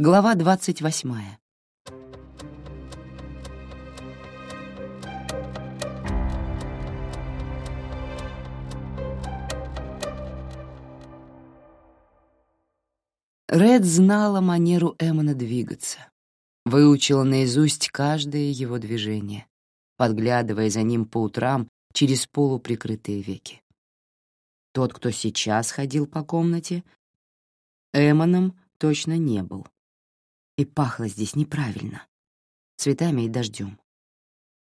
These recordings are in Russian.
Глава двадцать восьмая. Ред знала манеру Эммона двигаться, выучила наизусть каждое его движение, подглядывая за ним по утрам через полуприкрытые веки. Тот, кто сейчас ходил по комнате, Эммоном точно не был. И пахло здесь неправильно, цветами и дождем.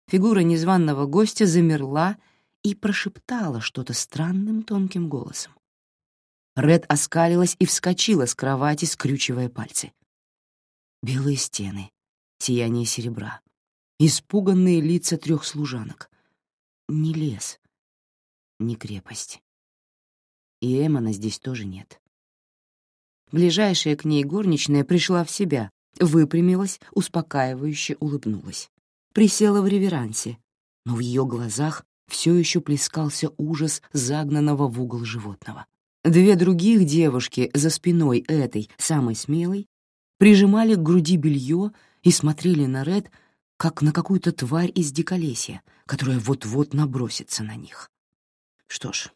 Фигура незваного гостя замерла и прошептала что-то странным тонким голосом. Ред оскалилась и вскочила с кровати, скрючивая пальцы. Белые стены, сияние серебра, испуганные лица трех служанок. Не лес, не крепость. И Эмона здесь тоже нет. Ближайшая к ней горничная пришла в себя, выпрямилась, успокаивающе улыбнулась. Присела в реверансе, но в ее глазах все еще плескался ужас загнанного в угол животного. Две других девушки за спиной этой, самой смелой, прижимали к груди белье и смотрели на Ред, как на какую-то тварь из диколесья, которая вот-вот набросится на них. Что ж,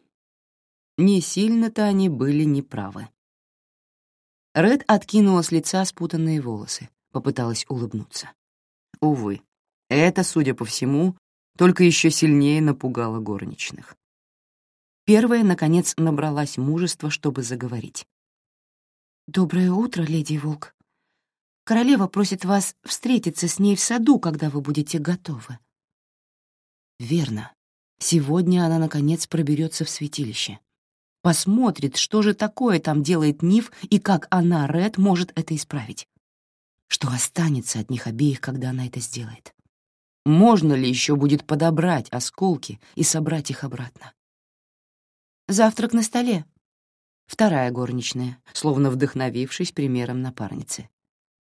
не сильно-то они были неправы. Ред откинула с лица спутанные волосы, попыталась улыбнуться. Увы, это, судя по всему, только еще сильнее напугало горничных. Первая, наконец, набралась мужества, чтобы заговорить. «Доброе утро, леди Волк. Королева просит вас встретиться с ней в саду, когда вы будете готовы». Верно. Сегодня она, наконец, проберется в святилище. Посмотрит, что же такое там делает Ниф и как она, Ред, может это исправить. Что останется от них обеих, когда она это сделает. Можно ли еще будет подобрать осколки и собрать их обратно? Завтрак на столе. Вторая горничная, словно вдохновившись примером напарницы.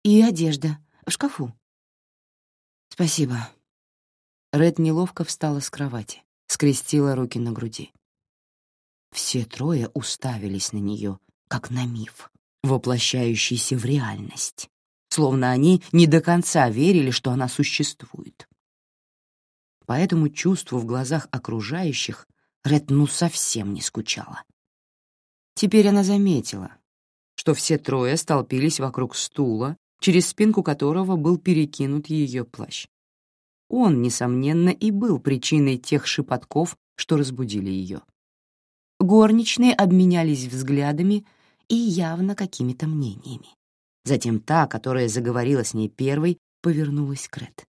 И одежда в шкафу. Спасибо. Ред неловко встала с кровати, скрестила руки на груди. Все трое уставились на нее, как на миф, воплощающийся в реальность, словно они не до конца верили, что она существует. По этому чувству в глазах окружающих Ред ну совсем не скучала. Теперь она заметила, что все трое столпились вокруг стула, через спинку которого был перекинут ее плащ. Он, несомненно, и был причиной тех шепотков, что разбудили ее. Горничные обменялись взглядами и явно какими-то мнениями. Затем та, которая заговорила с ней первой, повернулась к Ред.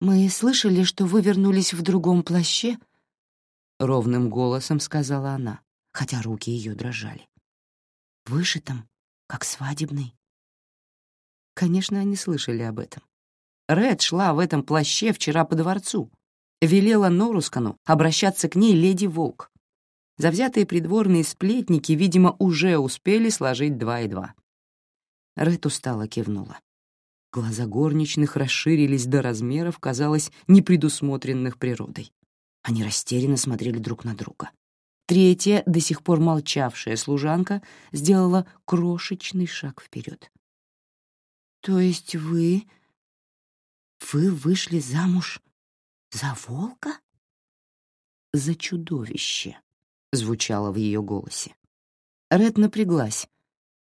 «Мы слышали, что вы вернулись в другом плаще?» — ровным голосом сказала она, хотя руки ее дрожали. «Вышитом, как свадебный». Конечно, они слышали об этом. Ред шла в этом плаще вчера по дворцу. Велела Норускану обращаться к ней леди Волк. Завзятые придворные сплетники, видимо, уже успели сложить два и два. Ред устало кивнула. Глаза горничных расширились до размеров, казалось, непредусмотренных природой. Они растерянно смотрели друг на друга. Третья, до сих пор молчавшая служанка, сделала крошечный шаг вперед. «То есть вы... вы вышли замуж за волка?» «За чудовище», — звучало в ее голосе. Ред напряглась,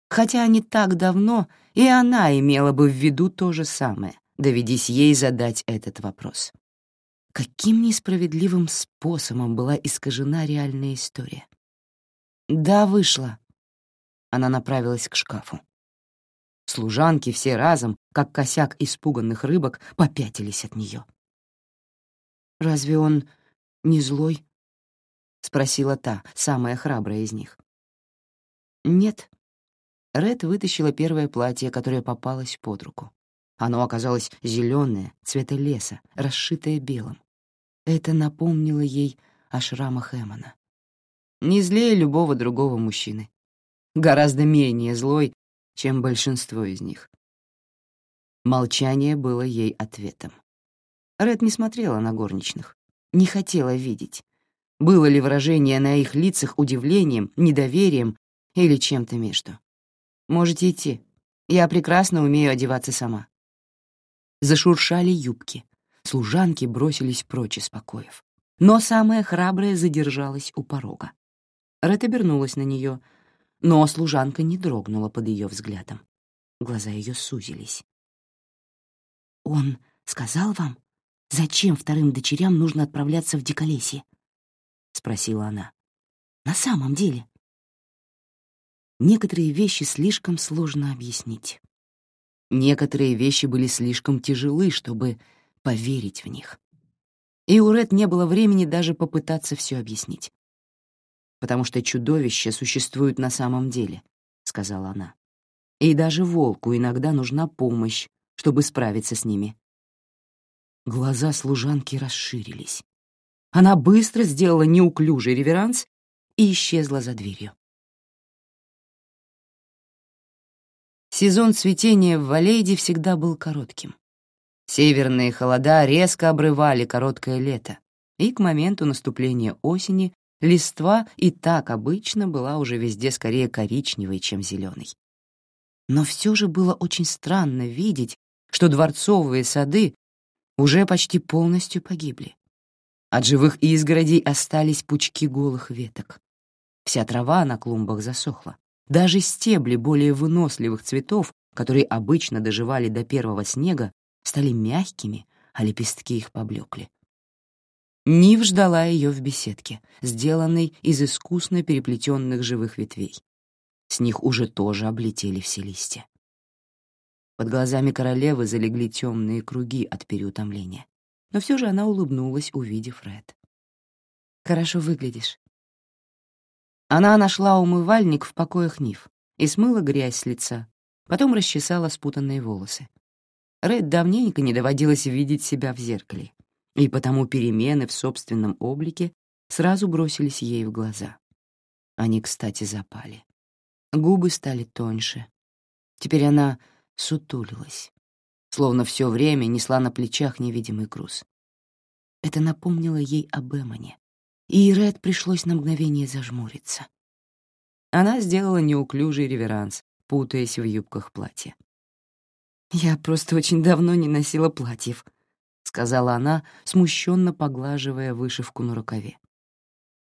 хотя не так давно и она имела бы в виду то же самое, доведись ей задать этот вопрос. Каким несправедливым способом была искажена реальная история? Да, вышла. Она направилась к шкафу. Служанки все разом, как косяк испуганных рыбок, попятились от нее. «Разве он не злой?» — спросила та, самая храбрая из них. «Нет», Ред вытащила первое платье, которое попалось под руку. Оно оказалось зеленое, цвета леса, расшитое белым. Это напомнило ей о шрамах Эмона. Не злее любого другого мужчины. Гораздо менее злой, чем большинство из них. Молчание было ей ответом. Ред не смотрела на горничных, не хотела видеть. Было ли выражение на их лицах удивлением, недоверием или чем-то между. Можете идти. Я прекрасно умею одеваться сама». Зашуршали юбки. Служанки бросились прочь из покоев. Но самая храбрая задержалась у порога. Ред обернулась на нее, но служанка не дрогнула под ее взглядом. Глаза ее сузились. «Он сказал вам, зачем вторым дочерям нужно отправляться в Диколесье?» — спросила она. «На самом деле?» Некоторые вещи слишком сложно объяснить. Некоторые вещи были слишком тяжелы, чтобы поверить в них. И у Ред не было времени даже попытаться все объяснить. «Потому что чудовища существуют на самом деле», — сказала она. «И даже волку иногда нужна помощь, чтобы справиться с ними». Глаза служанки расширились. Она быстро сделала неуклюжий реверанс и исчезла за дверью. Сезон цветения в Валейде всегда был коротким. Северные холода резко обрывали короткое лето, и к моменту наступления осени листва и так обычно была уже везде скорее коричневой, чем зеленой. Но все же было очень странно видеть, что дворцовые сады уже почти полностью погибли. От живых изгородей остались пучки голых веток. Вся трава на клумбах засохла. Даже стебли более выносливых цветов, которые обычно доживали до первого снега, стали мягкими, а лепестки их поблекли. Нив ждала ее в беседке, сделанной из искусно переплетенных живых ветвей. С них уже тоже облетели все листья. Под глазами королевы залегли темные круги от переутомления. Но все же она улыбнулась, увидев Ред. «Хорошо выглядишь». Она нашла умывальник в покоях Нив и смыла грязь с лица, потом расчесала спутанные волосы. Ред давненько не доводилось видеть себя в зеркале, и потому перемены в собственном облике сразу бросились ей в глаза. Они, кстати, запали. Губы стали тоньше. Теперь она сутулилась, словно все время несла на плечах невидимый груз. Это напомнило ей об Эмоне, и Ред пришлось на мгновение зажмуриться. Она сделала неуклюжий реверанс, путаясь в юбках платья. «Я просто очень давно не носила платьев», — сказала она, смущенно поглаживая вышивку на рукаве.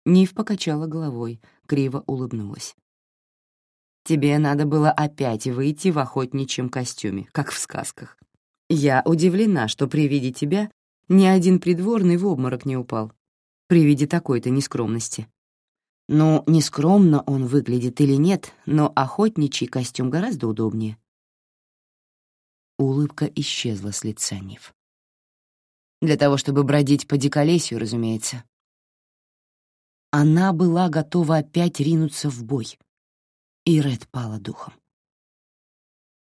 Нив покачала головой, криво улыбнулась. «Тебе надо было опять выйти в охотничьем костюме, как в сказках. Я удивлена, что при виде тебя ни один придворный в обморок не упал. При виде такой-то нескромности. Ну, нескромно он выглядит или нет, но охотничий костюм гораздо удобнее. Улыбка исчезла с лица Нив. Для того, чтобы бродить по диколесью, разумеется. Она была готова опять ринуться в бой. И Ред пала духом.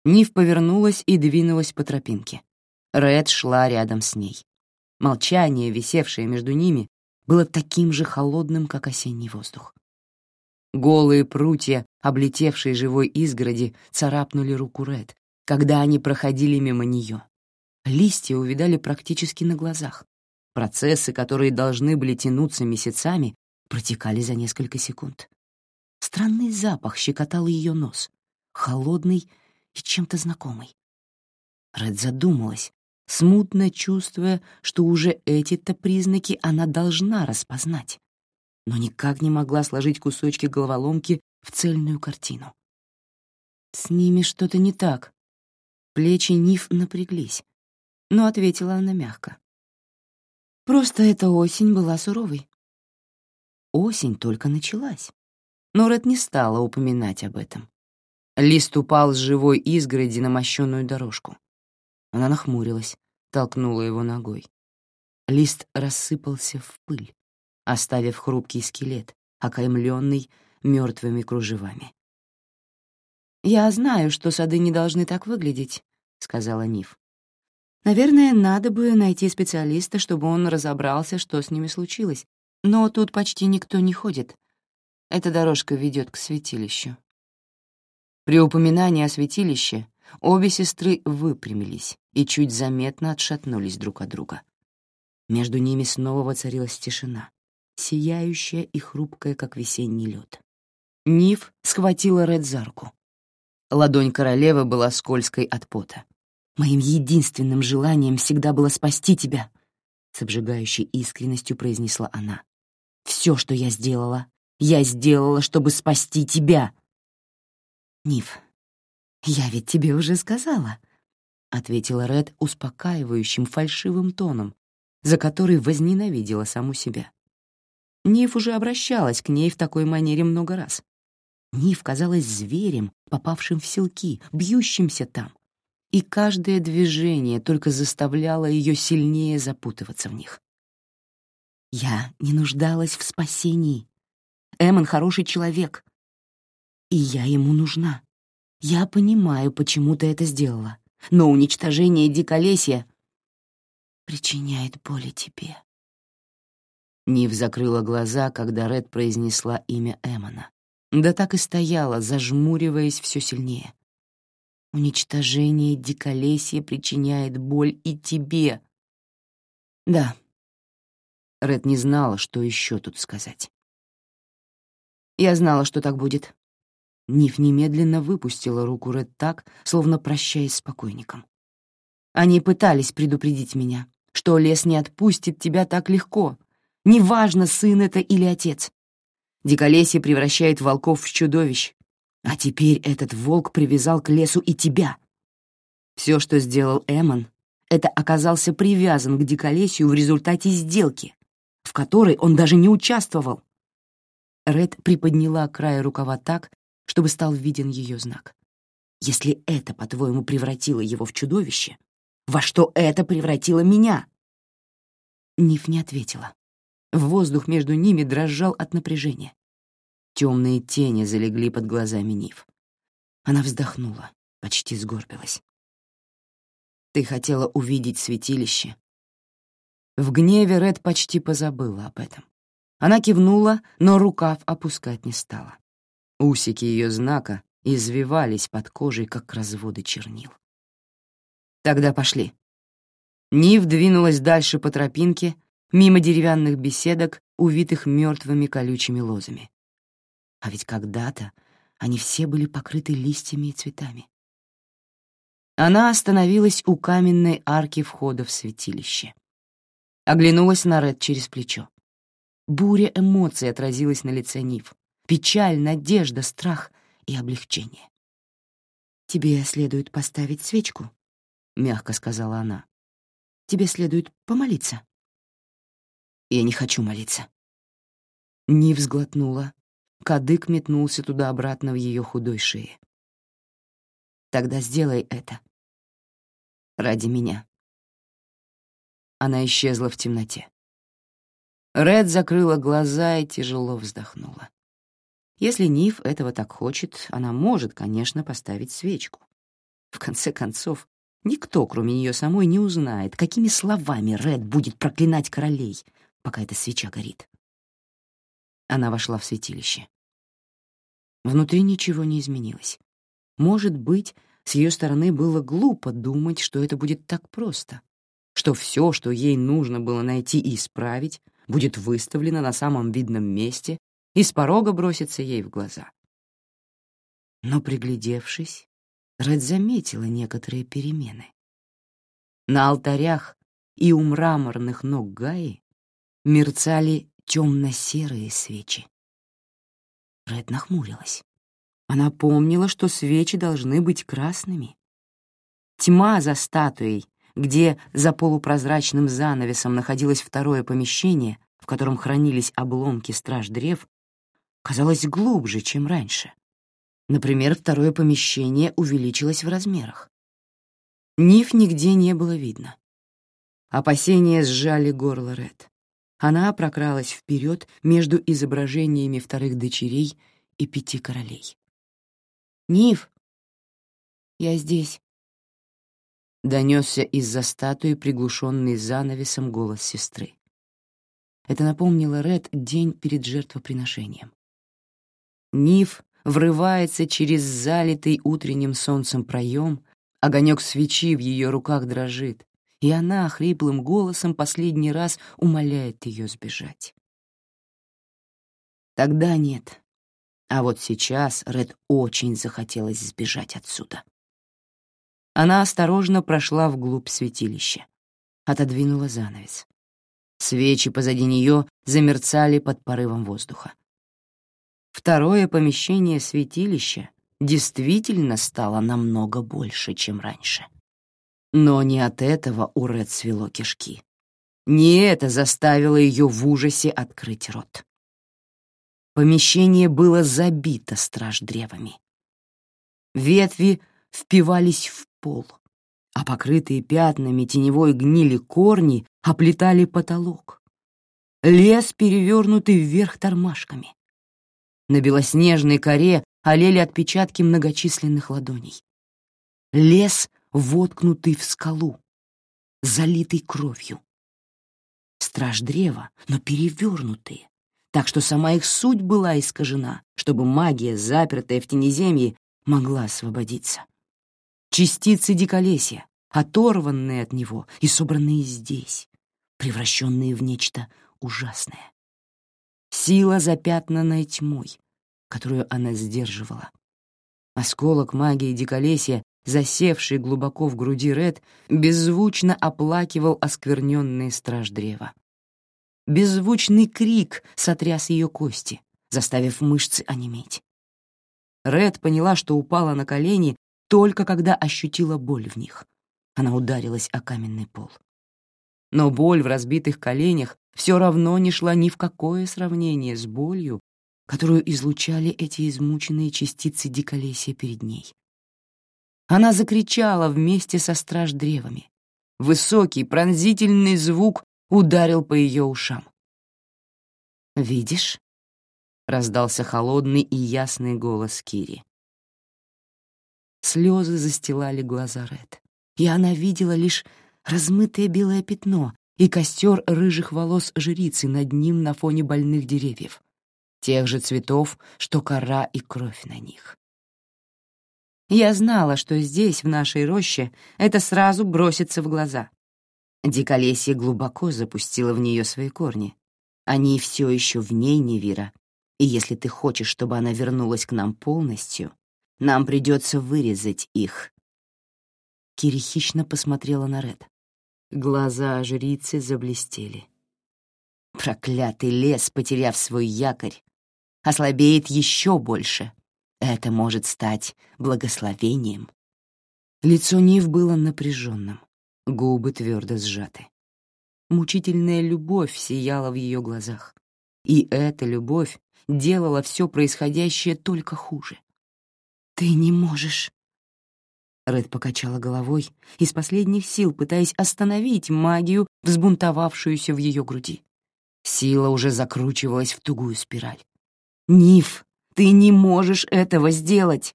Нив повернулась и двинулась по тропинке. Ред шла рядом с ней. Молчание, висевшее между ними, было таким же холодным, как осенний воздух. Голые прутья, облетевшие живой изгороди, царапнули руку Ред, когда они проходили мимо нее. Листья увидали практически на глазах. Процессы, которые должны были тянуться месяцами, протекали за несколько секунд. Странный запах щекотал ее нос, холодный и чем-то знакомый. Ред задумалась, смутно чувствуя, что уже эти-то признаки она должна распознать, но никак не могла сложить кусочки головоломки в цельную картину. «С ними что-то не так», Плечи Ниф напряглись, но ответила она мягко. Просто эта осень была суровой. Осень только началась, но не стала упоминать об этом. Лист упал с живой изгороди на мощенную дорожку. Она нахмурилась, толкнула его ногой. Лист рассыпался в пыль, оставив хрупкий скелет, окаймленный мертвыми кружевами. «Я знаю, что сады не должны так выглядеть», — сказала Ниф. «Наверное, надо бы найти специалиста, чтобы он разобрался, что с ними случилось. Но тут почти никто не ходит. Эта дорожка ведет к святилищу». При упоминании о святилище обе сестры выпрямились и чуть заметно отшатнулись друг от друга. Между ними снова воцарилась тишина, сияющая и хрупкая, как весенний лед. Ниф схватила Ред за руку. Ладонь королевы была скользкой от пота. «Моим единственным желанием всегда было спасти тебя», — с обжигающей искренностью произнесла она. «Все, что я сделала, я сделала, чтобы спасти тебя». «Ниф, я ведь тебе уже сказала», — ответила Ред успокаивающим фальшивым тоном, за который возненавидела саму себя. Ниф уже обращалась к ней в такой манере много раз. Ниф казалась зверем, попавшим в селки, бьющимся там, и каждое движение только заставляло ее сильнее запутываться в них. Я не нуждалась в спасении. Эмон хороший человек, и я ему нужна. Я понимаю, почему ты это сделала, но уничтожение диколесья причиняет боли тебе. Нив закрыла глаза, когда Ред произнесла имя Эмона. Да так и стояла, зажмуриваясь все сильнее. Уничтожение диколесья причиняет боль и тебе. Да. Ред не знала, что еще тут сказать. Я знала, что так будет. Ниф немедленно выпустила руку Ред так, словно прощаясь с покойником. Они пытались предупредить меня, что лес не отпустит тебя так легко. Неважно, сын это или отец. Диколесье превращает волков в чудовищ, а теперь этот волк привязал к лесу и тебя. Все, что сделал Эмон, это оказался привязан к диколесью в результате сделки, в которой он даже не участвовал. Ред приподняла край рукава так, чтобы стал виден ее знак. Если это, по-твоему, превратило его в чудовище, во что это превратило меня? Ниф не ответила. Воздух между ними дрожал от напряжения. Темные тени залегли под глазами Ниф. Она вздохнула, почти сгорбилась. «Ты хотела увидеть святилище?» В гневе Ред почти позабыла об этом. Она кивнула, но рукав опускать не стала. Усики ее знака извивались под кожей, как разводы чернил. «Тогда пошли». Нив двинулась дальше по тропинке, мимо деревянных беседок, увитых мертвыми колючими лозами. А ведь когда-то они все были покрыты листьями и цветами. Она остановилась у каменной арки входа в святилище. Оглянулась на Ред через плечо. Буря эмоций отразилась на лице Нив. Печаль, надежда, страх и облегчение. «Тебе следует поставить свечку», — мягко сказала она. «Тебе следует помолиться». «Я не хочу молиться». Нив сглотнула, Кадык метнулся туда-обратно в ее худой шее. «Тогда сделай это. Ради меня». Она исчезла в темноте. Ред закрыла глаза и тяжело вздохнула. Если Ниф этого так хочет, она может, конечно, поставить свечку. В конце концов, никто, кроме нее самой, не узнает, какими словами Ред будет проклинать королей, пока эта свеча горит. Она вошла в святилище. Внутри ничего не изменилось. Может быть, с ее стороны было глупо думать, что это будет так просто, что все, что ей нужно было найти и исправить, будет выставлено на самом видном месте и с порога бросится ей в глаза. Но, приглядевшись, Ред заметила некоторые перемены. На алтарях и у мраморных ног Гаи мерцали темно-серые свечи. Ред нахмурилась. Она помнила, что свечи должны быть красными. Тьма за статуей, где за полупрозрачным занавесом находилось второе помещение, в котором хранились обломки страж-древ, казалась глубже, чем раньше. Например, второе помещение увеличилось в размерах. Ниф нигде не было видно. Опасения сжали горло Ред. Она прокралась вперед между изображениями вторых дочерей и пяти королей. «Ниф!» «Я здесь», — донесся из-за статуи, приглушенный занавесом голос сестры. Это напомнило Ред день перед жертвоприношением. Ниф врывается через залитый утренним солнцем проем, огонек свечи в ее руках дрожит, и она хриплым голосом последний раз умоляет ее сбежать. Тогда нет. А вот сейчас Ред очень захотелось сбежать отсюда. Она осторожно прошла вглубь святилища, отодвинула занавес. Свечи позади нее замерцали под порывом воздуха. Второе помещение святилища действительно стало намного больше, чем раньше. Но не от этого у Ред свело кишки. Не это заставило ее в ужасе открыть рот. Помещение было забито страждревами. Ветви впивались в пол, а покрытые пятнами теневой гнили корни оплетали потолок. Лес, перевернутый вверх тормашками. На белоснежной коре олели отпечатки многочисленных ладоней. Лес, воткнутый в скалу, залитый кровью. Страж древа, но перевернутые, так что сама их суть была искажена, чтобы магия, запертая в тенеземье, могла освободиться. Частицы диколесья, оторванные от него и собранные здесь, превращенные в нечто ужасное. Сила, запятнанная тьмой, которую она сдерживала. Осколок магии диколесья, засевший глубоко в груди Ред, беззвучно оплакивал оскверненный страж древа. Беззвучный крик сотряс ее кости, заставив мышцы онеметь. Ред поняла, что упала на колени только когда ощутила боль в них. Она ударилась о каменный пол. Но боль в разбитых коленях все равно не шла ни в какое сравнение с болью, которую излучали эти измученные частицы диколесья перед ней. Она закричала вместе со страж-древами. Высокий пронзительный звук ударил по ее ушам. «Видишь?» — раздался холодный и ясный голос Кири. Слезы застилали глаза Ред, и она видела лишь размытое белое пятно и костер рыжих волос жрицы над ним на фоне больных деревьев, тех же цветов, что кора и кровь на них. Я знала, что здесь, в нашей роще, это сразу бросится в глаза. Диколесье глубоко запустило в нее свои корни. Они все еще в ней, Невира, и если ты хочешь, чтобы она вернулась к нам полностью, нам придется вырезать их. Кири хищно посмотрела на Ред. Глаза жрицы заблестели. Проклятый лес, потеряв свой якорь, ослабеет еще больше. Это может стать благословением. Лицо Нив было напряженным, губы твердо сжаты. Мучительная любовь сияла в ее глазах, и эта любовь делала все происходящее только хуже. «Ты не можешь», Ред покачала головой, из последних сил пытаясь остановить магию, взбунтовавшуюся в ее груди. Сила уже закручивалась в тугую спираль. «Ниф, ты не можешь этого сделать!»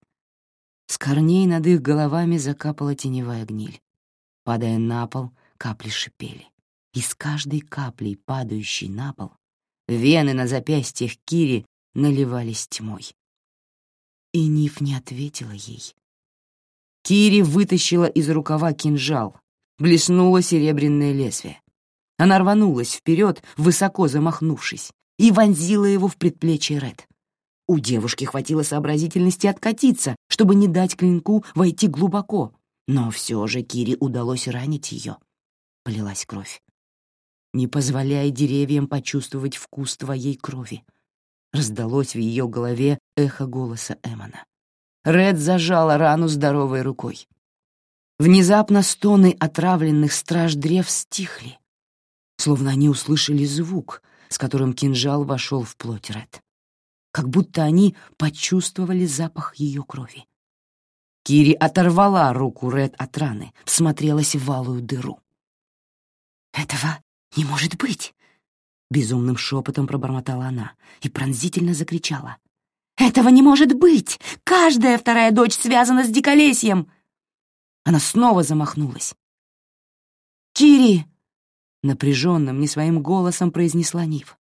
С корней над их головами закапала теневая гниль. Падая на пол, капли шипели. И с каждой каплей, падающей на пол, вены на запястьях Кири наливались тьмой. И Ниф не ответила ей. Кири вытащила из рукава кинжал. Блеснуло серебряное лезвие. Она рванулась вперед, высоко замахнувшись, и вонзила его в предплечье Ред. У девушки хватило сообразительности откатиться, чтобы не дать клинку войти глубоко, но все же Кире удалось ранить ее. Полилась кровь. «Не позволяй деревьям почувствовать вкус твоей крови», раздалось в ее голове эхо голоса Эмона. Ред зажала рану здоровой рукой. Внезапно стоны отравленных страж древ стихли, словно они услышали звук, с которым кинжал вошел в плоть Ред. Как будто они почувствовали запах ее крови. Кири оторвала руку Ред от раны, всмотрелась в валую дыру. «Этого не может быть!» Безумным шепотом пробормотала она и пронзительно закричала. «Этого не может быть! Каждая вторая дочь связана с диколесьем!» Она снова замахнулась. «Кири!» — напряженным, не своим голосом произнесла Нив.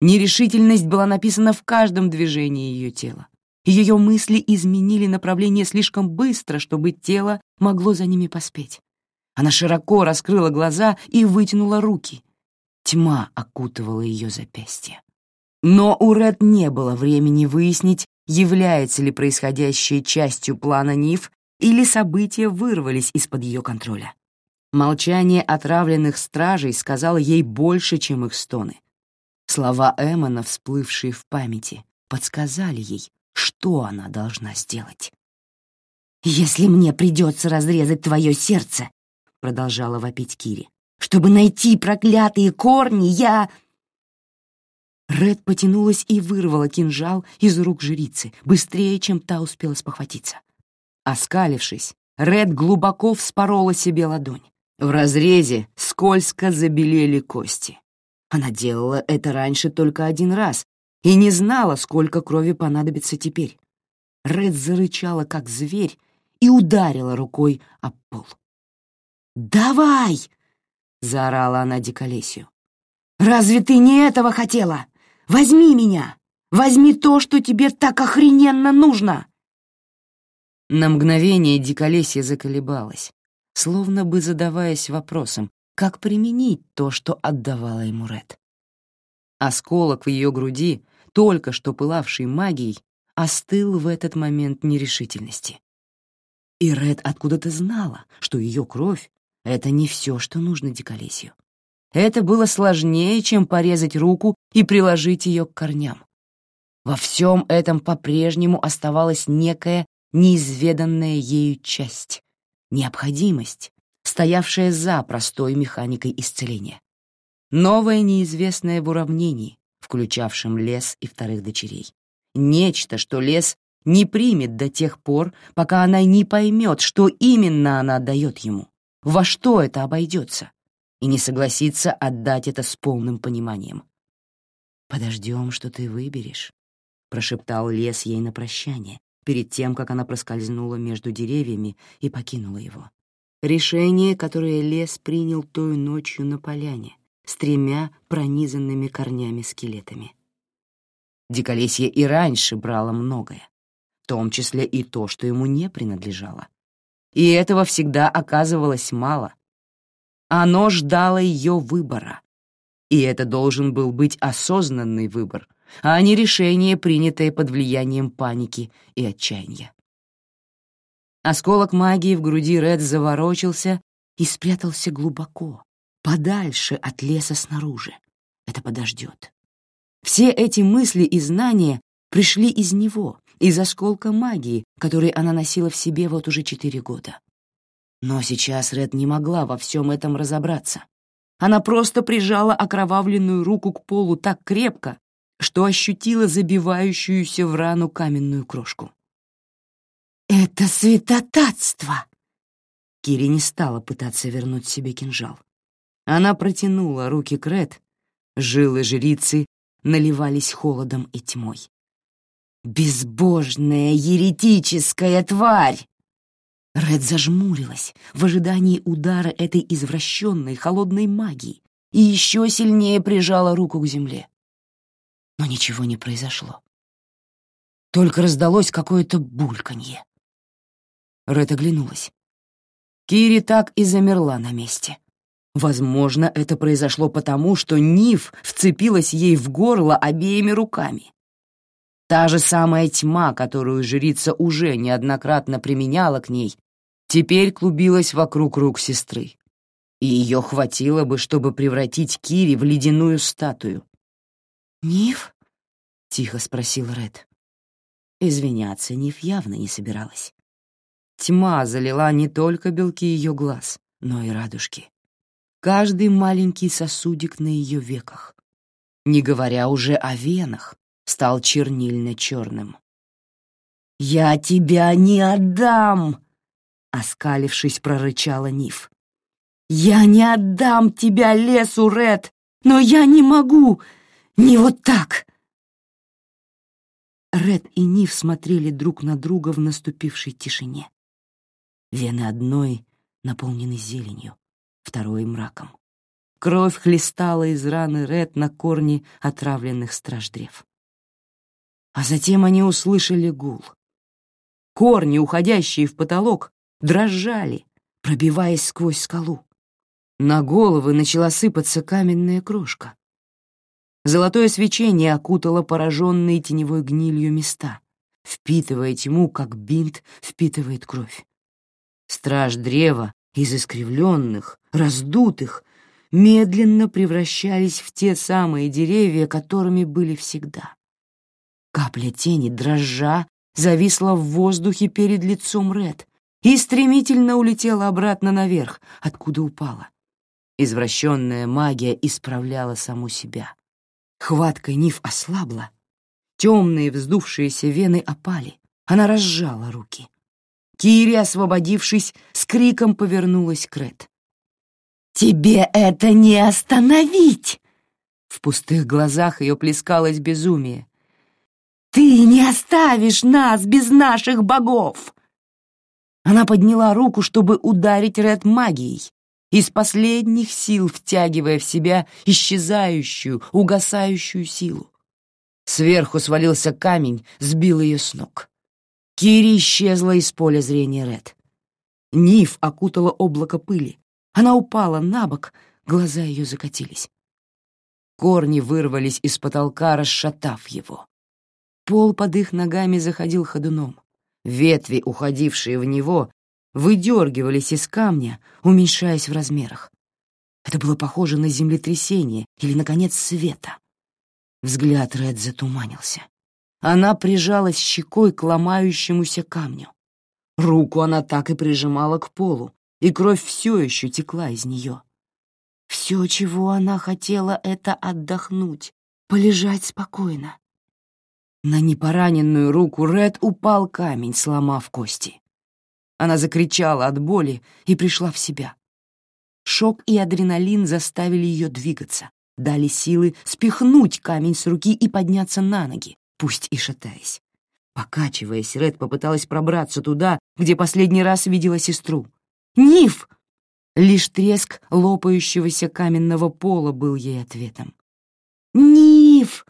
Нерешительность была написана в каждом движении ее тела. Ее мысли изменили направление слишком быстро, чтобы тело могло за ними поспеть. Она широко раскрыла глаза и вытянула руки. Тьма окутывала ее запястье. Но у Ред не было времени выяснить, является ли происходящее частью плана Ниф или события вырвались из-под ее контроля. Молчание отравленных стражей сказало ей больше, чем их стоны. Слова Эммона, всплывшие в памяти, подсказали ей, что она должна сделать. «Если мне придется разрезать твое сердце», — продолжала вопить Кири, «чтобы найти проклятые корни, я...» Ред потянулась и вырвала кинжал из рук жрицы, быстрее, чем та успела спохватиться. Оскалившись, Ред глубоко вспорола себе ладонь. В разрезе скользко забелели кости. Она делала это раньше только один раз и не знала, сколько крови понадобится теперь. Ред зарычала, как зверь, и ударила рукой об пол. «Давай!» — заорала она Диколесию. «Разве ты не этого хотела? Возьми меня! Возьми то, что тебе так охрененно нужно!» На мгновение Диколесье заколебалась, словно бы задаваясь вопросом, как применить то, что отдавала ему Ред. Осколок в ее груди, только что пылавший магией, остыл в этот момент нерешительности. И Ред откуда-то знала, что ее кровь — это не все, что нужно Диколесью. Это было сложнее, чем порезать руку и приложить ее к корням. Во всем этом по-прежнему оставалась некая неизведанная ею часть, необходимость, стоявшая за простой механикой исцеления. Новое неизвестное в уравнении, включавшем лес и вторых дочерей. Нечто, что лес не примет до тех пор, пока она не поймет, что именно она отдает ему, во что это обойдется, и не согласится отдать это с полным пониманием. «Подождем, что ты выберешь», — прошептал лес ей на прощание, перед тем, как она проскользнула между деревьями и покинула его. Решение, которое лес принял той ночью на поляне, с тремя пронизанными корнями-скелетами. Диколесье и раньше брало многое, в том числе и то, что ему не принадлежало. И этого всегда оказывалось мало. Оно ждало ее выбора. И это должен был быть осознанный выбор, а не решение, принятое под влиянием паники и отчаяния. Осколок магии в груди Ред заворочился и спрятался глубоко, подальше от леса снаружи. Это подождет. Все эти мысли и знания пришли из него, из осколка магии, который она носила в себе вот уже четыре года. Но сейчас Ред не могла во всем этом разобраться. Она просто прижала окровавленную руку к полу так крепко, что ощутила забивающуюся в рану каменную крошку. «Это святотатство!» Кири не стала пытаться вернуть себе кинжал. Она протянула руки к Ред, жилы жрицы наливались холодом и тьмой. «Безбожная еретическая тварь!» Ред зажмурилась в ожидании удара этой извращенной холодной магии и еще сильнее прижала руку к земле. Но ничего не произошло. Только раздалось какое-то бульканье. Ред оглянулась. Кири так и замерла на месте. Возможно, это произошло потому, что Ниф вцепилась ей в горло обеими руками. Та же самая тьма, которую жрица уже неоднократно применяла к ней, теперь клубилась вокруг рук сестры. И ее хватило бы, чтобы превратить Кири в ледяную статую. «Ниф?» — тихо спросил Ред. Извиняться Ниф явно не собиралась. Тьма залила не только белки ее глаз, но и радужки каждый маленький сосудик на ее веках, не говоря уже о венах, стал чернильно-черным. «Я тебя не отдам!» — оскалившись, прорычала Ниф. «Я не отдам тебя лесу, Ред, но я не могу! Не вот так!» Ред и Ниф смотрели друг на друга в наступившей тишине. Вены одной наполнены зеленью, второй — мраком. Кровь хлестала из раны Ред на корни отравленных страждрев. А затем они услышали гул. Корни, уходящие в потолок, дрожали, пробиваясь сквозь скалу. На головы начала сыпаться каменная крошка. Золотое свечение окутало пораженные теневой гнилью места, впитывая тьму, как бинт впитывает кровь. Страж древа из искривленных, раздутых, медленно превращались в те самые деревья, которыми были всегда. Капля тени, дрожа, зависла в воздухе перед лицом Ред и стремительно улетела обратно наверх, откуда упала. Извращенная магия исправляла саму себя. Хватка Ниф ослабла, темные вздувшиеся вены опали, она разжала руки. Кири, освободившись, с криком повернулась к Ред. «Тебе это не остановить!» В пустых глазах ее плескалось безумие. «Ты не оставишь нас без наших богов!» Она подняла руку, чтобы ударить Ред магией, из последних сил втягивая в себя исчезающую, угасающую силу. Сверху свалился камень, сбил ее с ног. Кири исчезла из поля зрения Ред. Ниф окутала облако пыли. Она упала на бок, глаза ее закатились. Корни вырвались из потолка, расшатав его. Пол под их ногами заходил ходуном. Ветви, уходившие в него, выдергивались из камня, уменьшаясь в размерах. Это было похоже на землетрясение или, наконец, света. Взгляд Ред затуманился. Она прижалась щекой к ломающемуся камню. Руку она так и прижимала к полу, и кровь все еще текла из нее. Все, чего она хотела, — это отдохнуть, полежать спокойно. На непораненную руку Ред упал камень, сломав кости. Она закричала от боли и пришла в себя. Шок и адреналин заставили ее двигаться, дали силы спихнуть камень с руки и подняться на ноги, пусть и шатаясь. Покачиваясь, Ред попыталась пробраться туда, где последний раз видела сестру. «Ниф!» Лишь треск лопающегося каменного пола был ей ответом. «Ниф!»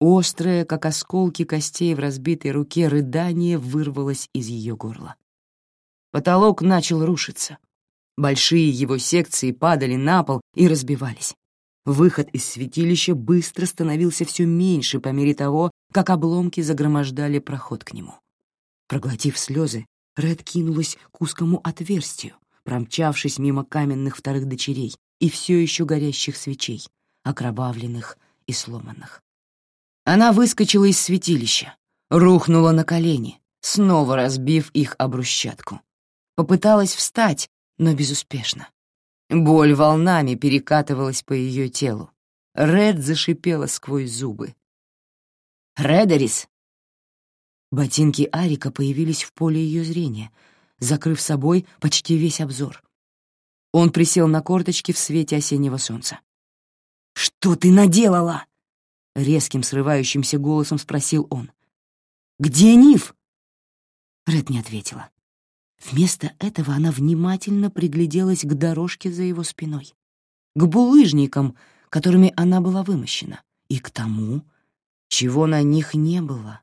Острое, как осколки костей в разбитой руке, рыдание вырвалось из ее горла. Потолок начал рушиться. Большие его секции падали на пол и разбивались. Выход из святилища быстро становился все меньше по мере того, как обломки загромождали проход к нему. Проглотив слезы, Ред кинулась к узкому отверстию, промчавшись мимо каменных вторых дочерей и все еще горящих свечей, окровавленных и сломанных. Она выскочила из святилища, рухнула на колени, снова разбив их об брусчатку. Попыталась встать, но безуспешно. Боль волнами перекатывалась по ее телу. Ред зашипела сквозь зубы. «Редерис!» Ботинки Арика появились в поле ее зрения, закрыв собой почти весь обзор. Он присел на корточки в свете осеннего солнца. «Что ты наделала?» — резким срывающимся голосом спросил он. «Где Ниф?» Ред не ответила. Вместо этого она внимательно пригляделась к дорожке за его спиной, к булыжникам, которыми она была вымощена, и к тому, чего на них не было.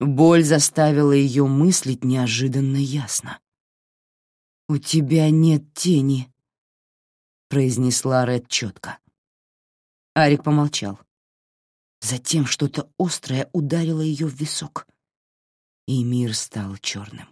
Боль заставила ее мыслить неожиданно ясно. «У тебя нет тени», — произнесла Ред четко. Арик помолчал. Затем что-то острое ударило ее в висок, и мир стал черным.